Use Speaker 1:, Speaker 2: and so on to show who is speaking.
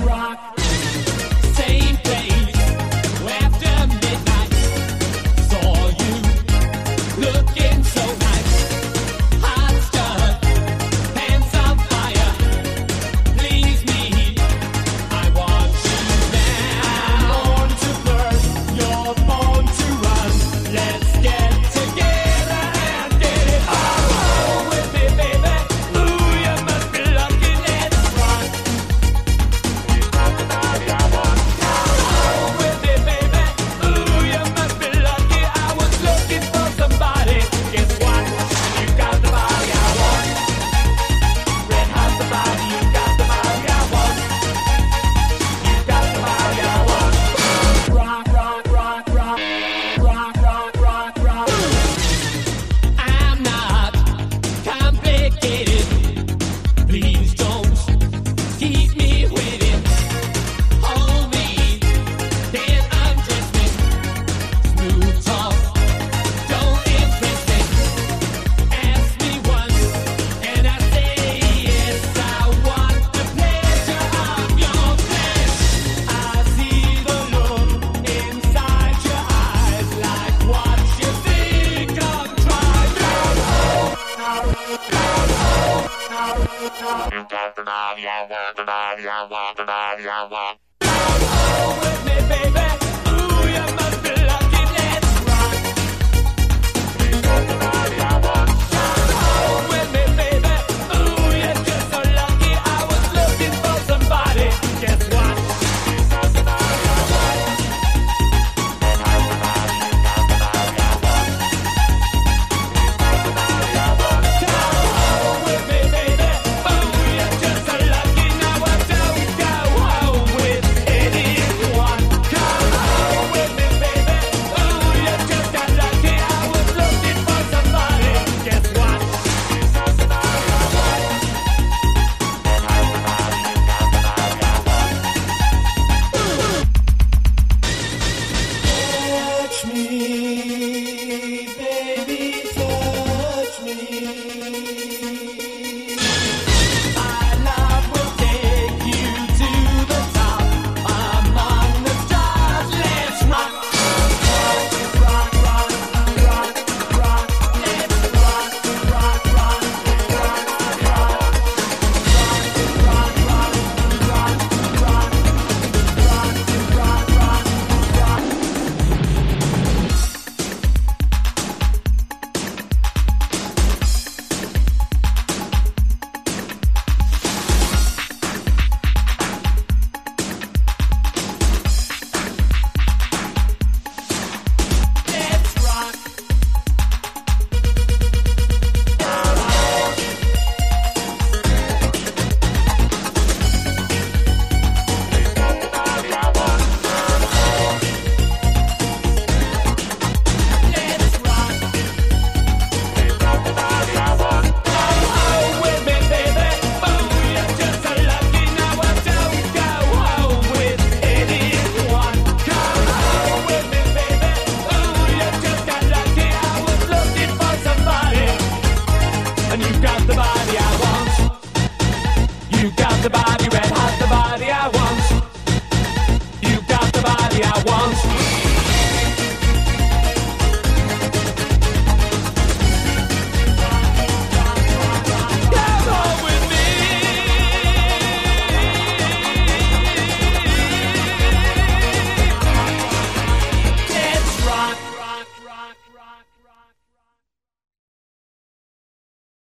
Speaker 1: rock. You got the body You got the body